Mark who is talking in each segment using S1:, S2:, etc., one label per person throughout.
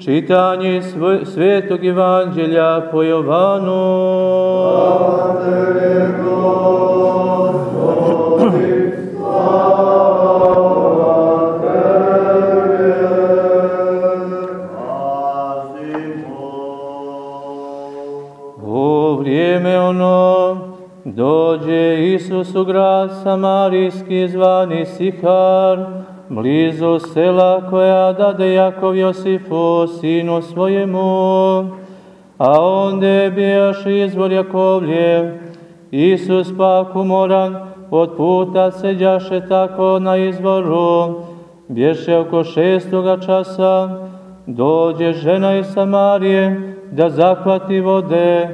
S1: Čitanje Svetog Evanđelja po Jovanu. Dođe Isus u grad Samarijski zvani Sihar, blizu sela koja dade Jakov Josifu, sinu svojemu, a onde bijaš izvor Jakovljev, Isus pak umoran, od puta seđaše tako na izvoru, bješe oko šestoga časa, dođe žena iz Samarije da zakvati vode,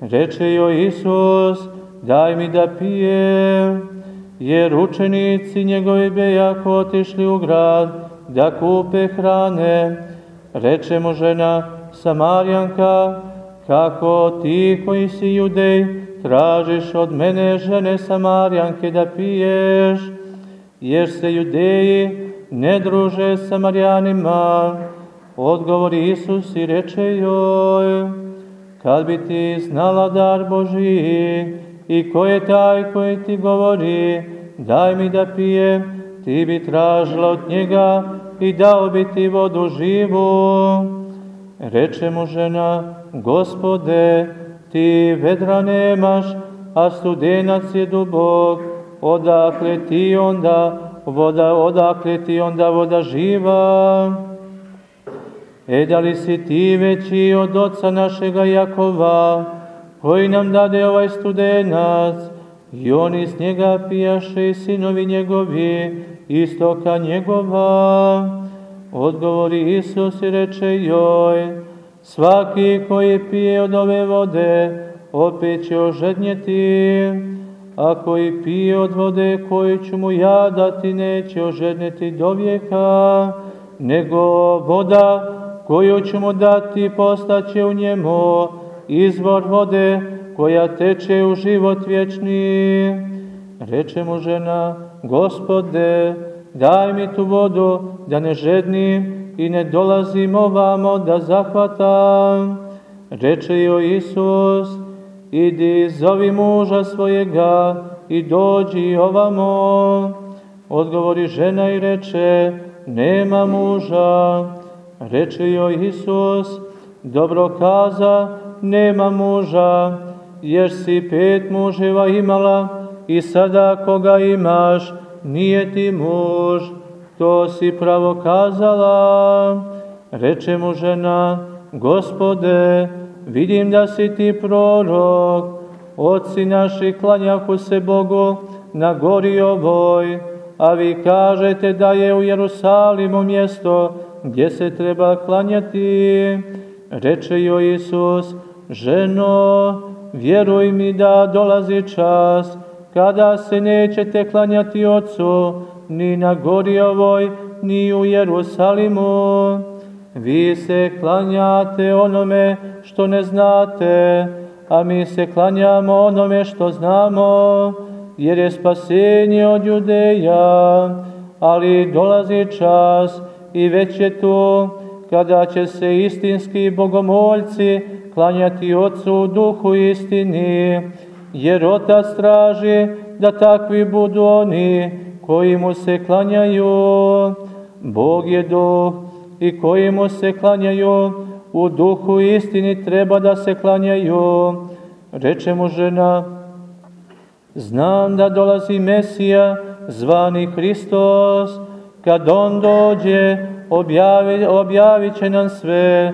S1: reče joj Isus, daj mi da pijem jer učenici njegovi bejako otišli u grad da kupe hrane. Reče mu žena Samarjanka, kako ti koji si judej tražiš od mene žene Samarjanke da piješ, jer se judeji ne druže s Samarjanima. Odgovori Isus i reče joj, kad bi ti znala dar Božiji i ko je taj koji ti govori, daj mi da pijem, ti bi tražila od njega i dao bi ti vodu živu. Reče mu žena, gospode, ti vedra nemaš, a studenac je dubok, odakle ti onda voda, odakle ti onda voda živa? E da li si ti veći od oca našega Jakova, koji nam dade ovaj studenac, i on iz njega pijaše i sinovi njegovi, istoka njegova. Odgovori Isus i reče joj, svaki koji pije od ove vode, opet će ožednjeti, a koji pije od vode koju ću mu ja dati, neće ožednjeti do vijeka, nego voda koju ću mu dati postaće u njemu, izvor vode koja teče u život vječni. Reče mu žena, gospode, daj mi tu vodu da ne žednim i ne dolazim ovamo da zahvatam. Reče joj Isus, idi zovi muža svojega i dođi ovamo. Odgovori žena i reče, nema muža. Reče joj Isus, dobro kaza, nema muža, jer si pet muževa imala i sada koga imaš, nije ti muž, to si pravo kazala. Reče mu žena, gospode, vidim da si ti prorok, oci naši klanjaku se Bogu na gori ovoj, a vi kažete da je u Jerusalimu mjesto gdje se treba klanjati. Reče joj Isus, ženo, vjeruj mi da dolazi čas kada se nećete klanjati Otcu ni na gori ovoj, ni u Jerusalimu. Vi se klanjate onome što ne znate, a mi se klanjamo onome što znamo, jer je spasenje od judeja, ali dolazi čas i već je tu, kada će se istinski bogomoljci klanjati Otcu u duhu istini, jer Otac traži da takvi budu oni koji mu se klanjaju. Bog je duh i koji mu se klanjaju, u duhu istini treba da se klanjaju. Reče mu žena, znam da dolazi Mesija, zvani Hristos, kad on dođe, objavi, objavit će nam sve,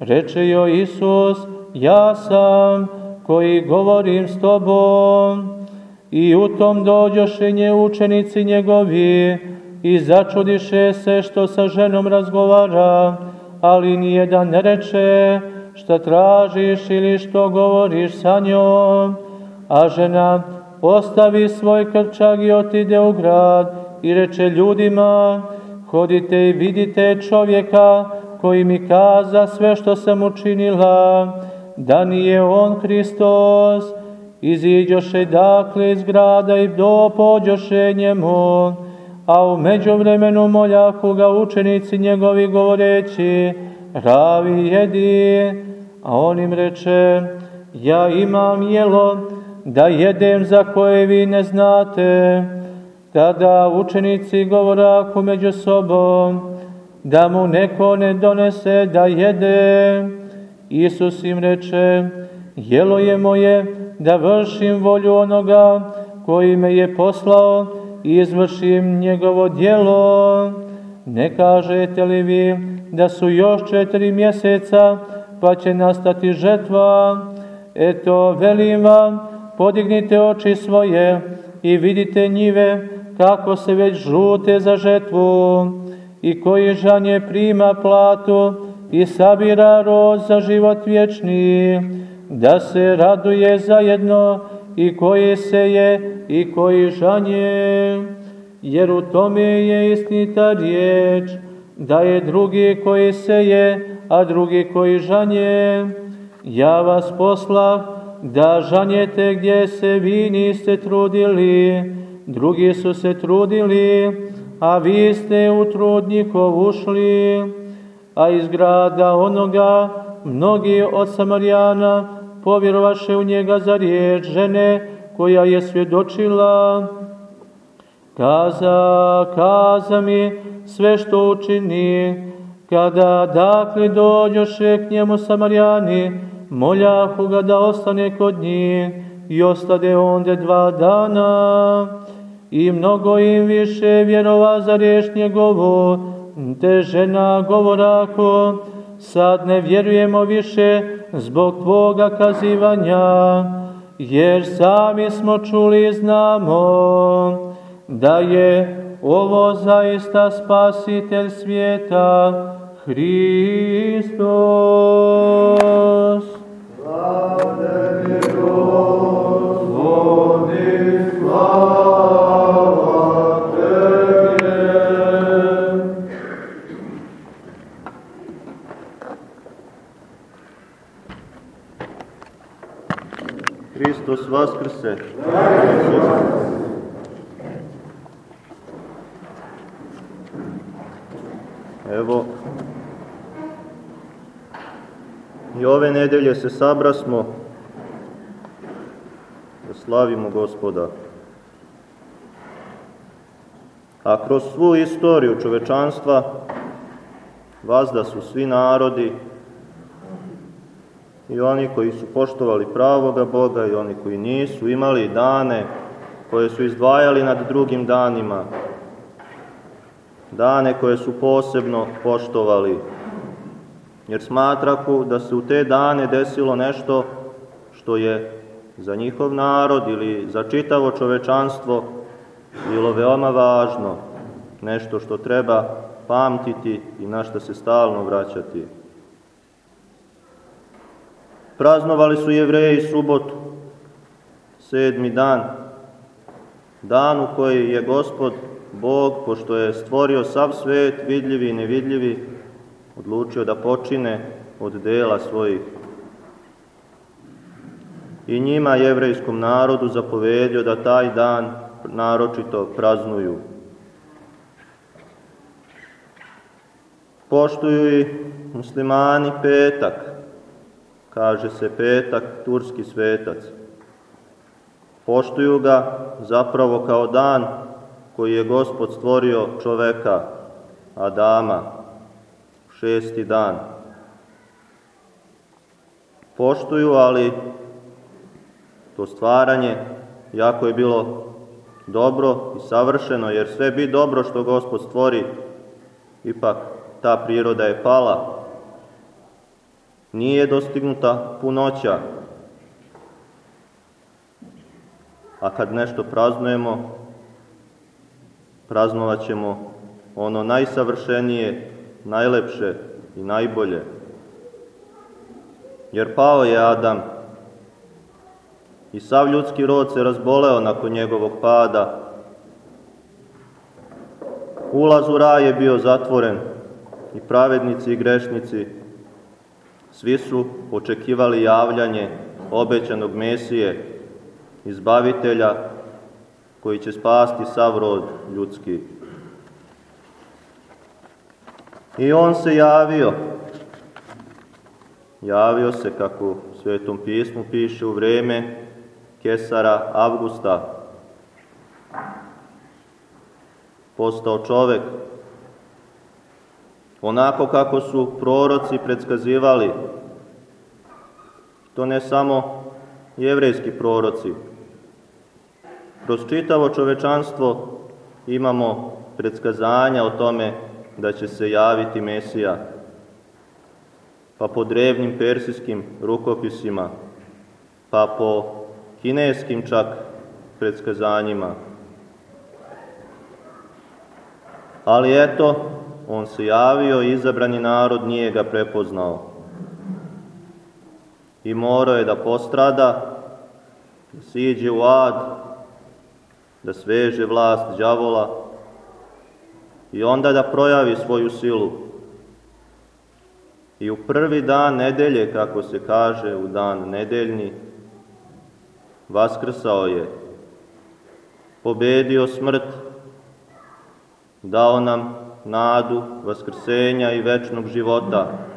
S1: Reče joj Isus, ja sam koji govorim s tobom. I u tom dođoše nje učenici njegovi i začudiše se što sa ženom razgovara, ali nijedan ne reče šta tražiš ili što govoriš sa njom. A žena ostavi svoj krčag i otide u grad i reče ljudima, hodite i vidite čovjeka koji mi kaza sve što sam učinila, da nije on Hristos, iziđoše dakle iz grada i dopođoše njemu, a u međuvremenu moljaku ga učenici njegovi govoreći, ravi jedi, a on im reče, ja imam jelo da jedem za koje vi ne znate. Tada učenici govoraku među sobom, da mu neko ne donese da jede. Isus im reče, jelo je moje da vršim volju onoga koji me je poslao i izvršim njegovo djelo. Ne kažete li vi da su još četiri mjeseca pa će nastati žetva? Eto, velim vam, podignite oči svoje i vidite njive kako se već žute za žetvu i koji žanje prima platu i sabira rod za život vječni, da se raduje zajedno i koji se je i koji žanje, jer u tome je istinita riječ, da je drugi koji se je, a drugi koji žanje. Ja vas poslah da žanjete gdje se vi niste trudili, drugi su se trudili, a vi ste u trud njihov ušli, a iz grada onoga mnogi od Samarijana povjerovaše u njega za riječ žene koja je svjedočila. Kaza, kaza mi sve što učini, kada dakle dođoše k njemu Samarijani, moljahu ga da ostane kod njih i ostade onde dva dana. I mnogo im više vjerova za riječ njegovu, te žena govorako, sad ne vjerujemo više zbog Tvoga kazivanja, jer sami smo čuli i znamo da je ovo zaista spasitelj svijeta,
S2: Hristos. Vaskrse. Evo, i ove nedelje se sabrasmo da slavimo gospoda. A kroz svu istoriju čovečanstva vazda su svi narodi i oni koji su poštovali pravoga Boga i oni koji nisu imali dane koje su izdvajali nad drugim danima, dane koje su posebno poštovali, jer smatraku da se u te dane desilo nešto što je za njihov narod ili za čitavo čovečanstvo bilo veoma važno, nešto što treba pamtiti i na što se stalno vraćati. Praznovali su jevreji subotu, sedmi dan, dan u koji je gospod Bog, pošto je stvorio sav svet, vidljivi i nevidljivi, odlučio da počine od dela svojih. I njima, jevrejskom narodu, zapovedio da taj dan naročito praznuju. Poštuju i muslimani petak, kaže se petak, turski svetac. Poštuju ga zapravo kao dan koji je Gospod stvorio čoveka, Adama, šesti dan. Poštuju, ali to stvaranje jako je bilo dobro i savršeno, jer sve bi dobro što Gospod stvori, ipak ta priroda je pala, nije dostignuta punoća. A kad nešto praznujemo, praznovat ćemo ono najsavršenije, najlepše i najbolje. Jer pao je Adam i sav ljudski rod se razboleo nakon njegovog pada. Ulaz u raj je bio zatvoren i pravednici i grešnici Svi su očekivali javljanje obećanog Mesije, izbavitelja, koji će spasti sav rod ljudski. I on se javio javio se, kako u Svetom pismu piše, u vreme Kesara Avgusta. Postao čovek, onako kako su proroci predskazivali, to ne samo jevrejski proroci. Kroz čitavo čovečanstvo imamo predskazanja o tome da će se javiti Mesija, pa po drevnim persijskim rukopisima, pa po kineskim čak predskazanjima. Ali eto, on se javio i izabrani narod nije ga prepoznao. I morao je da postrada, da siđe u ad, da sveže vlast đavola i onda da projavi svoju silu. I u prvi dan nedelje, kako se kaže, u dan nedeljni, vaskrsao je, pobedio smrt, dao nam nadu vaskrsenja i večnog života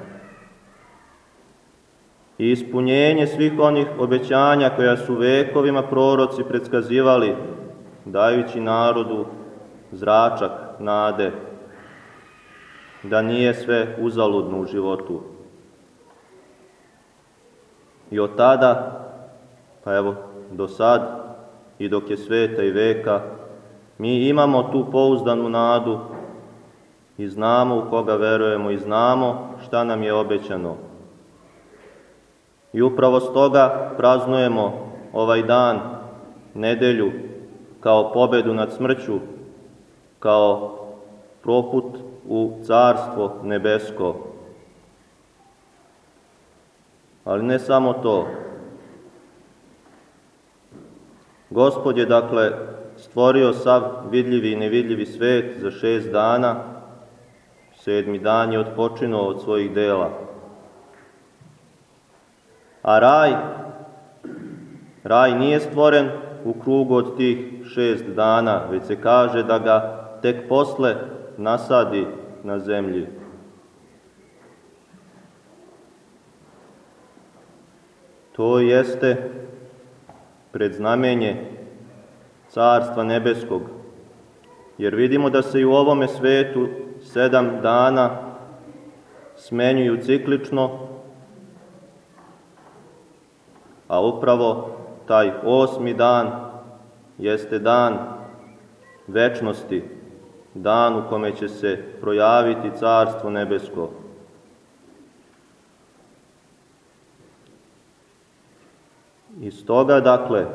S2: i ispunjenje svih onih obećanja koja su vekovima proroci predskazivali, dajući narodu zračak nade, da nije sve uzaludno u životu. I od tada, pa evo, do sad i dok je sveta i veka, mi imamo tu pouzdanu nadu i znamo u koga verujemo i znamo šta nam je obećano. I upravo stoga praznujemo ovaj dan, nedelju, kao pobedu nad smrću, kao proput u carstvo nebesko. Ali ne samo to. Gospod je, dakle, stvorio sav vidljivi i nevidljivi svet za šest dana, sedmi dan je odpočinuo od svojih dela. A raj, raj nije stvoren u krugu od tih šest dana, već se kaže da ga tek posle nasadi na zemlji. To jeste predznamenje Carstva Nebeskog, jer vidimo da se i u ovome svetu sedam dana smenjuju ciklično, a upravo taj osmi dan jeste dan večnosti, dan u kome će se projaviti Carstvo Nebesko. I stoga, dakle,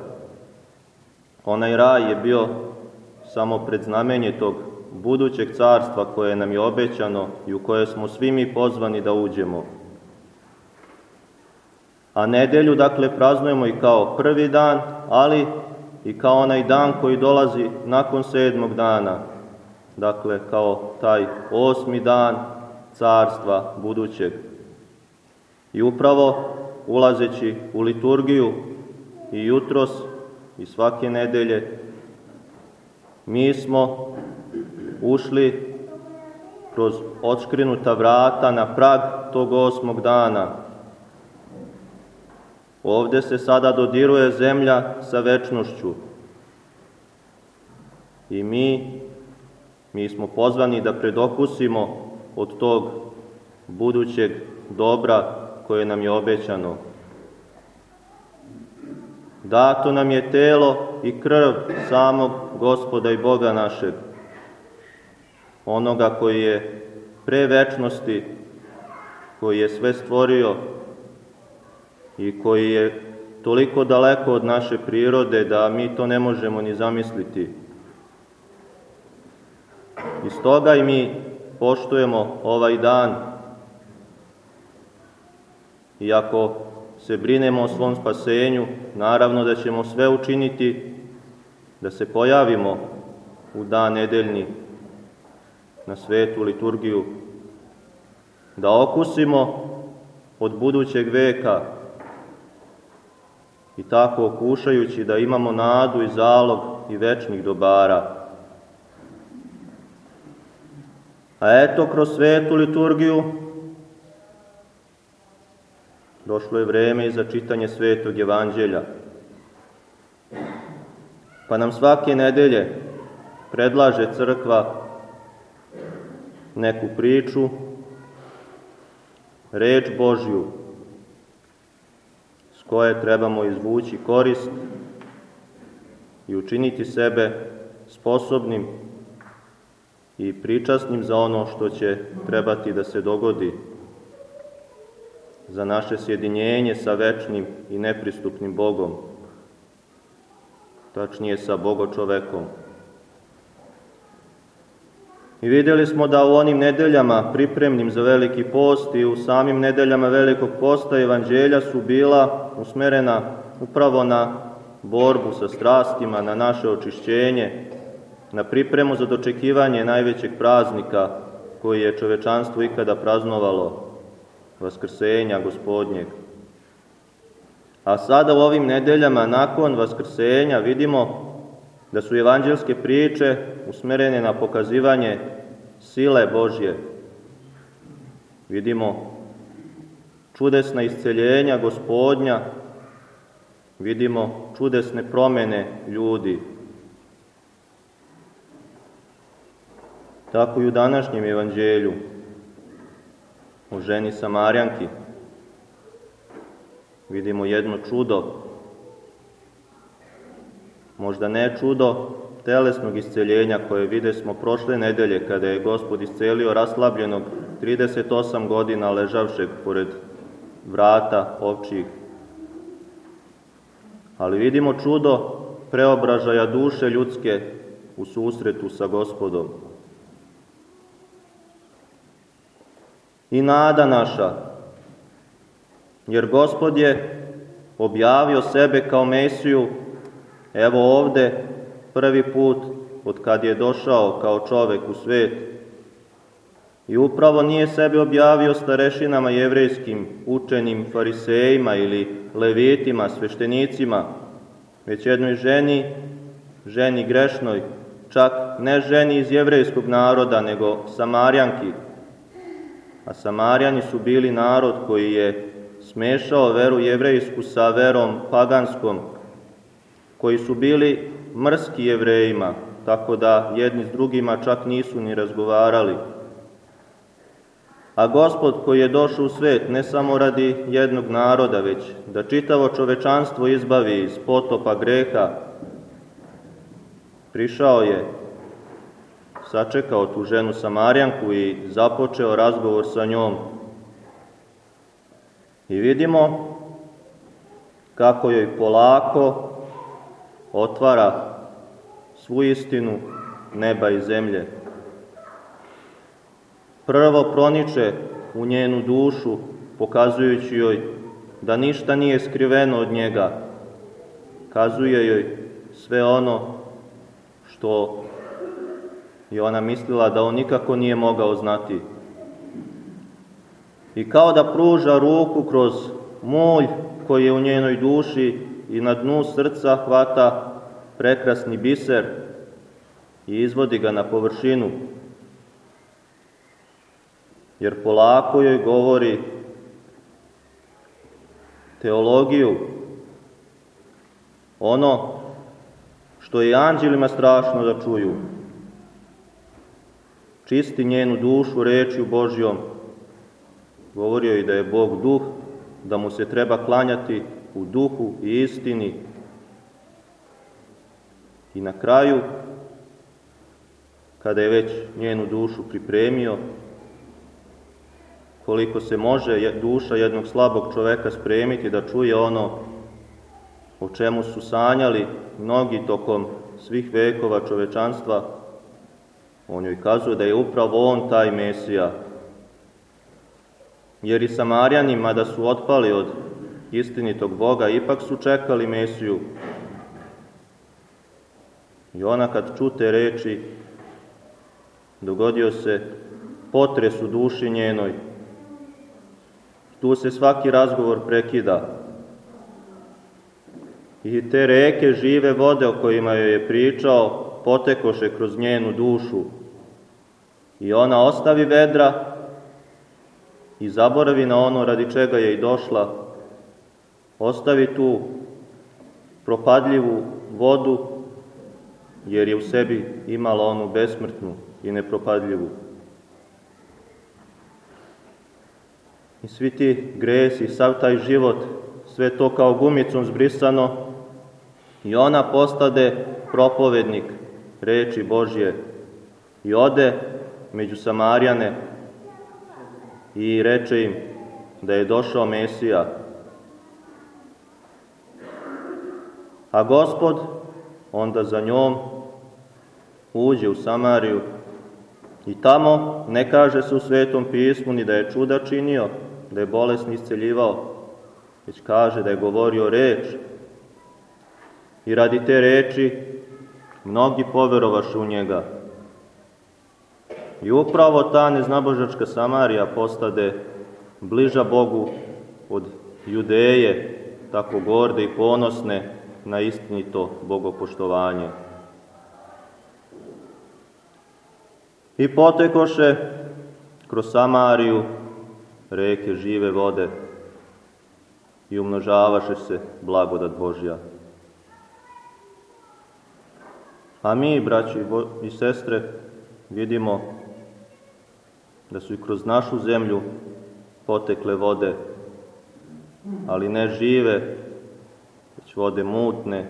S2: onaj raj je bio samo predznamenje tog budućeg carstva koje nam je obećano i u koje smo svi mi pozvani da uđemo. A nedelju, dakle, praznujemo i kao prvi dan, ali i kao onaj dan koji dolazi nakon sedmog dana, dakle kao taj osmi dan carstva budućeg. I upravo ulazeći u liturgiju i jutros i svake nedelje, mi smo ušli kroz odškrinuta vrata na prag tog osmog dana. Ovde se sada dodiruje zemlja sa večnošću. I mi Mi smo pozvani da predokusimo od tog budućeg dobra koje nam je obećano. Dato nam je telo i krv samog gospoda i Boga našeg, onoga koji je pre večnosti, koji je sve stvorio i koji je toliko daleko od naše prirode da mi to ne možemo ni zamisliti. I stoga i mi poštujemo ovaj dan, iako se brinemo o svom spasenju, naravno da ćemo sve učiniti da se pojavimo u dan nedeljni na svetu liturgiju, da okusimo od budućeg veka i tako okušajući da imamo nadu i zalog i večnih dobara, A eto, kroz svetu liturgiju došlo je vreme i za čitanje svetog evanđelja. Pa nam svake nedelje predlaže crkva neku priču, reč Božju, s koje trebamo izvući korist i učiniti sebe sposobnim i pričasnim za ono što će trebati da se dogodi, za naše sjedinjenje sa večnim i nepristupnim Bogom, tačnije sa Bogo čovekom. I vidjeli smo da u onim nedeljama pripremnim za veliki post i u samim nedeljama velikog posta evanđelja su bila usmerena upravo na borbu sa strastima, na naše očišćenje, na pripremu za dočekivanje najvećeg praznika koji je čovečanstvo ikada praznovalo, Vaskrsenja gospodnjeg. A sada u ovim nedeljama nakon Vaskrsenja vidimo da su evanđelske priče usmerene na pokazivanje sile Božje. Vidimo čudesna isceljenja gospodnja, vidimo čudesne promene ljudi. Tako i u današnjem evanđelju o ženi Samarjanki vidimo jedno čudo Možda ne čudo telesnog isceljenja koje vide smo prošle nedelje kada je gospod iscelio raslabljenog 38 godina ležavšeg pored vrata ovčih. Ali vidimo čudo preobražaja duše ljudske u susretu sa gospodom. I nada naša, jer gospod je objavio sebe kao Mesiju Evo ovde prvi put od kad je došao kao čovek u svet i upravo nije sebe objavio starešinama jevrejskim, učenim farisejima ili levitima, sveštenicima, već jednoj ženi, ženi grešnoj, čak ne ženi iz jevrejskog naroda, nego Samarjanki. A Samarjani su bili narod koji je smešao veru jevrejsku sa verom paganskom, koji su bili mrski jevrejima, tako da jedni s drugima čak nisu ni razgovarali. A gospod koji je došao u svet ne samo radi jednog naroda, već da čitavo čovečanstvo izbavi iz potopa greha, prišao je, sačekao tu ženu Samarjanku i započeo razgovor sa njom. I vidimo kako joj polako otvara svu istinu neba i zemlje. Prvo proniče u njenu dušu, pokazujući joj da ništa nije skriveno od njega. Kazuje joj sve ono što je ona mislila da on nikako nije mogao znati. I kao da pruža ruku kroz mulj koji je u njenoj duši i na dnu srca hvata prekrasni biser i izvodi ga na površinu, jer polako joj govori teologiju, ono što je anđelima strašno da čuju. Čisti njenu dušu rečju Božjom, govorio i da je Bog duh, da mu se treba klanjati u duhu i istini. I na kraju, kada je već njenu dušu pripremio, koliko se može duša jednog slabog čoveka spremiti da čuje ono o čemu su sanjali mnogi tokom svih vekova čovečanstva, on joj kazuje da je upravo on taj Mesija. Jer i Samarjanima da su otpali od istinitog Boga, ipak su čekali Mesiju. I ona kad čute reči, dogodio se potres u duši njenoj. Tu se svaki razgovor prekida. I te reke žive vode o kojima joj je pričao, potekoše kroz njenu dušu. I ona ostavi vedra i zaboravi na ono radi čega je i došla, ostavi tu propadljivu vodu, jer je u sebi imala onu besmrtnu i nepropadljivu. I svi ti gresi, sav taj život, sve to kao gumicom zbrisano i ona postade propovednik reči Božje i ode među Samarijane i reče im da je došao Mesija. A gospod onda za njom uđe u Samariju i tamo ne kaže se u Svetom pismu ni da je čuda činio, da je bolesni isceljivao, već kaže da je govorio reč. I radi te reči mnogi poverovaše u njega. I upravo ta neznabožačka Samarija postade bliža Bogu od Judeje, tako gorde i ponosne na istinito bogopoštovanje. I potekoše kroz Samariju reke žive vode i umnožavaše se blagodat Božja. A mi, braći i sestre, vidimo da su i kroz našu zemlju potekle vode, ali ne žive, već vode mutne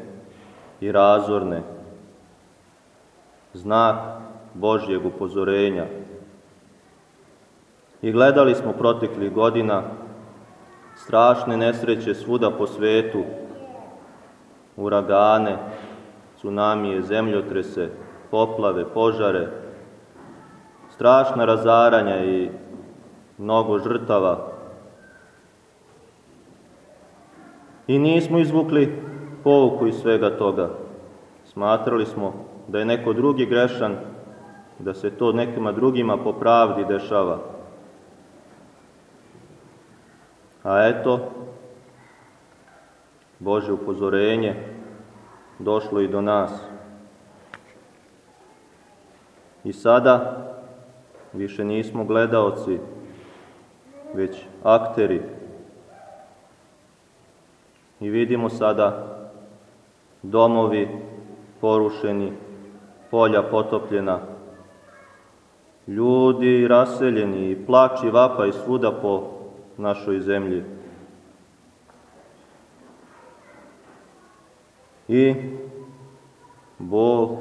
S2: i razorne. Znak Božjeg upozorenja. I gledali smo proteklih godina strašne nesreće svuda po svetu, uragane, tsunamije, zemljotrese, poplave, požare, strašna razaranja i mnogo žrtava. I nismo izvukli pouku iz svega toga. Smatrali smo da je neko drugi grešan, da se to nekima drugima po pravdi dešava. A eto, Bože upozorenje došlo i do nas. I sada više nismo gledaoci, već akteri. I vidimo sada domovi porušeni, polja potopljena, ljudi raseljeni i plač i vapa i svuda po našoj zemlji. I Bog,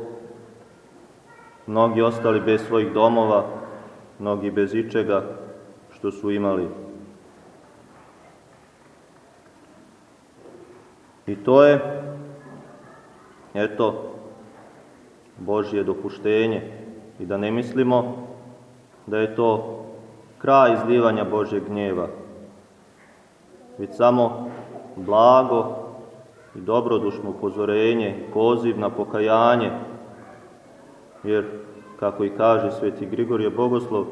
S2: mnogi ostali bez svojih domova, mnogi bez ičega što su imali. I to je, eto, Božje dopuštenje. I da ne mislimo da je to kraj izlivanja Božjeg gnjeva, već samo blago i dobrodušno upozorenje, poziv na pokajanje, jer, kako i kaže sveti Grigorije Bogoslov,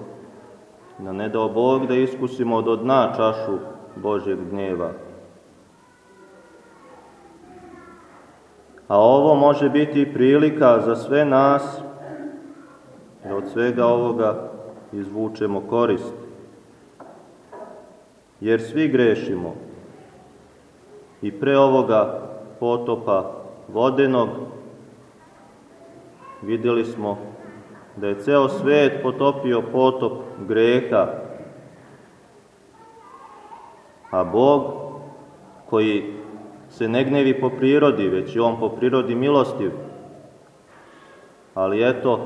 S2: da ne dao Bog da iskusimo do dna čašu Božjeg gnjeva. A ovo može biti prilika za sve nas da od svega ovoga izvučemo korist. Jer svi grešimo i pre ovoga potopa vodenog videli smo da je ceo svet potopio potop greha, a Bog koji se ne gnevi po prirodi, već je on po prirodi milostiv. Ali eto,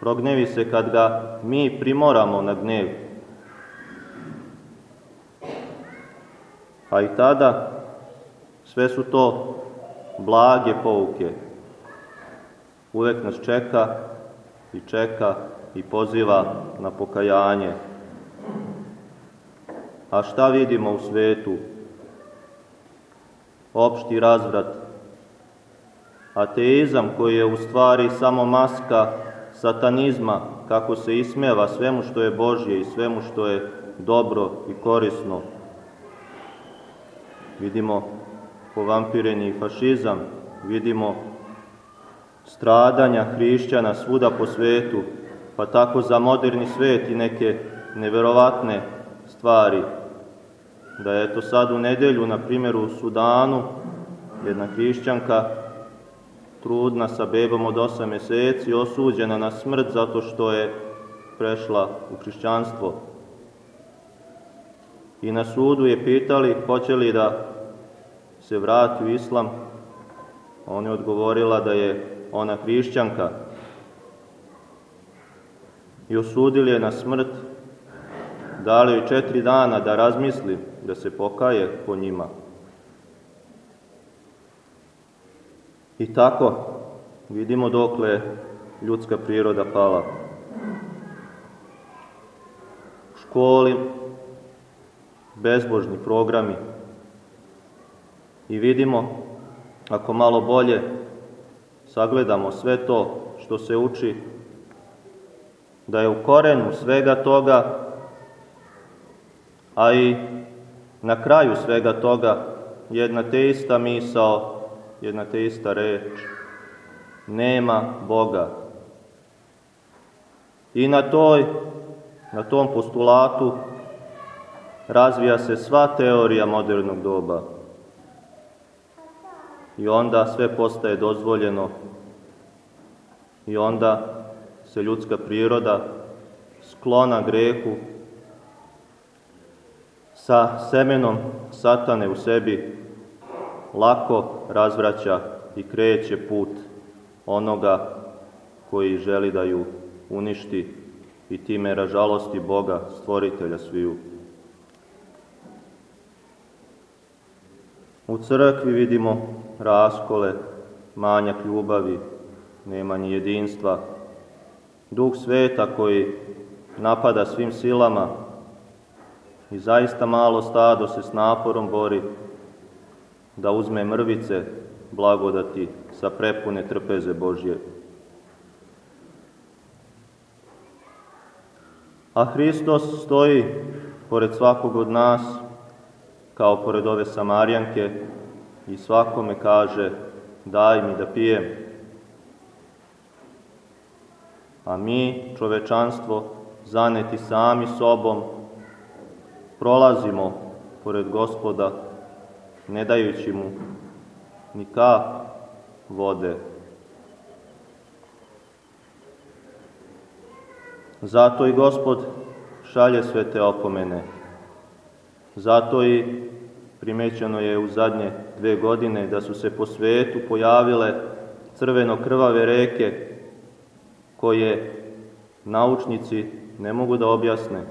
S2: prognevi se kad ga mi primoramo na gnev. A i tada sve su to blage pouke. Uvek nas čeka i čeka i poziva na pokajanje. A šta vidimo u svetu? Opšti razvrat. Ateizam koji je u stvari samo maska satanizma, kako se ismeva svemu što je Božje i svemu što je dobro i korisno. Vidimo povampireni fašizam, vidimo stradanja hrišćana svuda po svetu, pa tako za moderni svet i neke neverovatne stvari. Da je to sad u nedelju, na primjer u Sudanu, jedna hrišćanka, trudna sa bebom od 8 meseci, osuđena na smrt zato što je prešla u hrišćanstvo. I na sudu je pitali hoće li da se vrati u islam. On je odgovorila da je ona hrišćanka. I osudili je na smrt, dali joj četiri dana da razmisli, da se pokaje po njima. I tako vidimo dokle ljudska priroda pala. U školi bezbožni programi i vidimo, ako malo bolje sagledamo sve to što se uči, da je u korenu svega toga, a i na kraju svega toga jedna te ista misao, jedna te ista reč, nema Boga. I na toj, na tom postulatu razvija se sva teorija modernog doba. I onda sve postaje dozvoljeno i onda se ljudska priroda sklona grehu sa semenom satane u sebi lako razvraća i kreće put onoga koji želi da ju uništi i time ražalosti Boga, stvoritelja sviju. U crkvi vidimo raskole, manjak ljubavi, nemanje jedinstva, duh sveta koji napada svim silama i zaista malo stado se s naporom bori da uzme mrvice blagodati sa prepune trpeze Božje. A Hristos stoji pored svakog od nas, kao pored ove Samarijanke, i svakome kaže, daj mi da pijem. A mi, čovečanstvo, zaneti sami sobom, prolazimo pored gospoda, ne dajući mu ni kap vode. Zato i gospod šalje sve te opomene. Zato i primećeno je u zadnje dve godine da su se po svetu pojavile crveno-krvave reke koje naučnici ne mogu da objasne,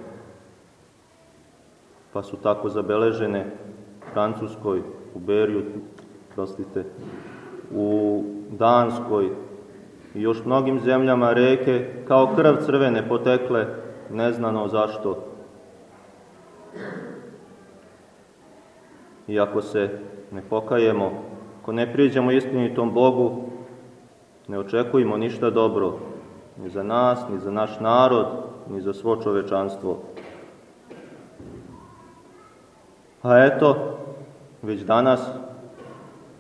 S2: pa su tako zabeležene u Francuskoj, u Beriju, prostite, u Danskoj i još mnogim zemljama reke kao krv crvene potekle, neznano zašto. I ako se ne pokajemo, ako ne priđemo istinitom Bogu, ne očekujemo ništa dobro, ni za nas, ni za naš narod, ni za svo čovečanstvo. A eto, već danas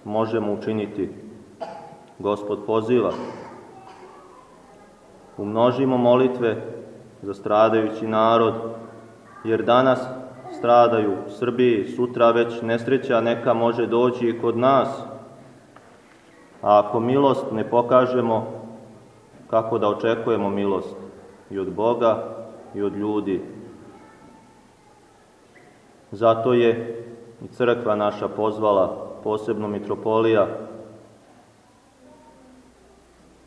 S2: možemo učiniti. Gospod poziva. Umnožimo molitve za stradajući narod, jer danas stradaju u Srbiji, sutra već nesreća neka može doći i kod nas. A ako milost ne pokažemo, kako da očekujemo milost i od Boga i od ljudi. Zato je i crkva naša pozvala, posebno mitropolija,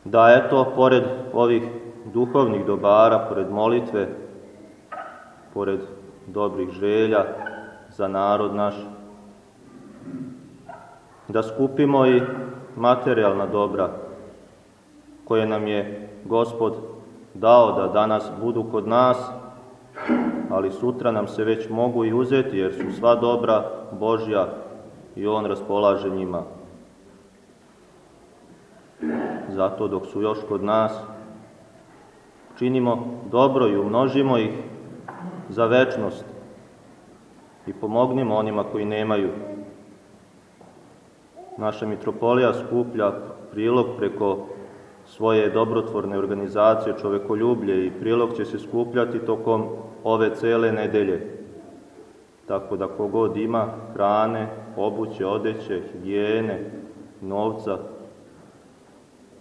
S2: da eto, pored ovih duhovnih dobara, pored molitve, pored dobrih želja za narod naš, da skupimo i materijalna dobra koje nam je Gospod dao da danas budu kod nas, ali sutra nam se već mogu i uzeti jer su sva dobra Božja i On raspolaže njima. Zato dok su još kod nas, činimo dobro i umnožimo ih za večnost i pomognimo onima koji nemaju. Naša mitropolija skuplja prilog preko svoje dobrotvorne organizacije čovekoljublje i prilog će se skupljati tokom ove cele nedelje. tako da kogod ima hrane, obuće, odeće, higijene, novca,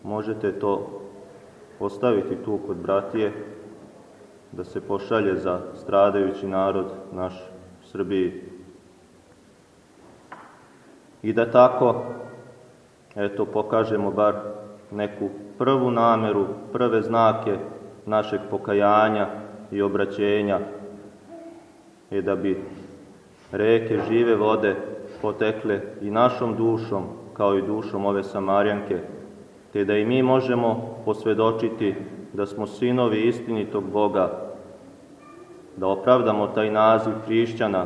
S2: možete to ostaviti tu kod bratije, da se pošalje za stradajući narod naš u Srbiji. I da tako, eto, pokažemo bar neku prvu nameru, prve znake našeg pokajanja i obraćenja, je da bi reke žive vode potekle i našom dušom, kao i dušom ove Samarjanke, te da i mi možemo posvedočiti da smo sinovi istinitog Boga, da opravdamo taj naziv hrišćana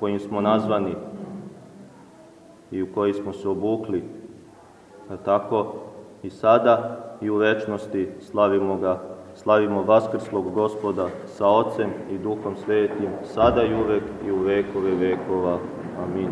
S2: kojim smo nazvani i u koji smo se obukli, da tako i sada i u večnosti slavimo ga, slavimo Vaskrslog gospoda sa Ocem i Duhom Svetim, sada i uvek i u vekove vekova. Amin.